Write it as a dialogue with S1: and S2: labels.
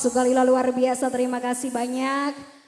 S1: Sugalilo luar biasa terima kasih banyak.